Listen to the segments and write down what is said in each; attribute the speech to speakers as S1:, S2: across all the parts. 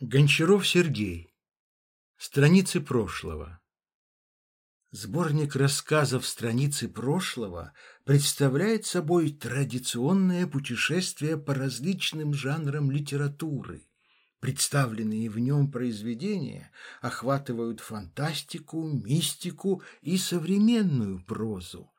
S1: Гончаров Сергей. Страницы прошлого. Сборник рассказов «Страницы прошлого» представляет собой традиционное путешествие по различным жанрам литературы. Представленные в нем произведения охватывают фантастику, мистику и современную прозу.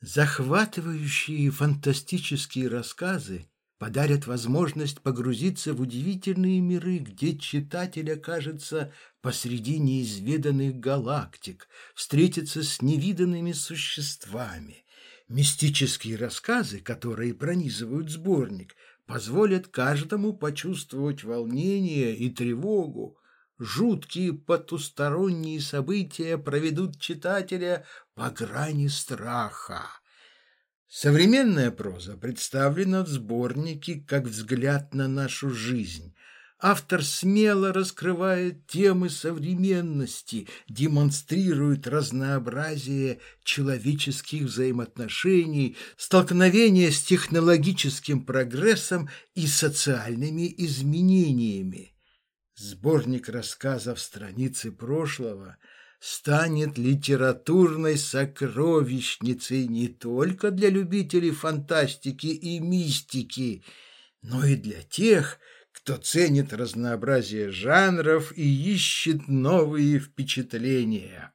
S1: Захватывающие фантастические рассказы подарят возможность погрузиться в удивительные миры, где читатель окажется посреди неизведанных галактик, встретиться с невиданными существами. Мистические рассказы, которые пронизывают сборник, позволят каждому почувствовать волнение и тревогу. Жуткие потусторонние события проведут читателя по грани страха. Современная проза представлена в сборнике как взгляд на нашу жизнь. Автор смело раскрывает темы современности, демонстрирует разнообразие человеческих взаимоотношений, столкновение с технологическим прогрессом и социальными изменениями. Сборник рассказов страницы прошлого – станет литературной сокровищницей не только для любителей фантастики и мистики, но и для тех, кто ценит разнообразие жанров и ищет новые впечатления.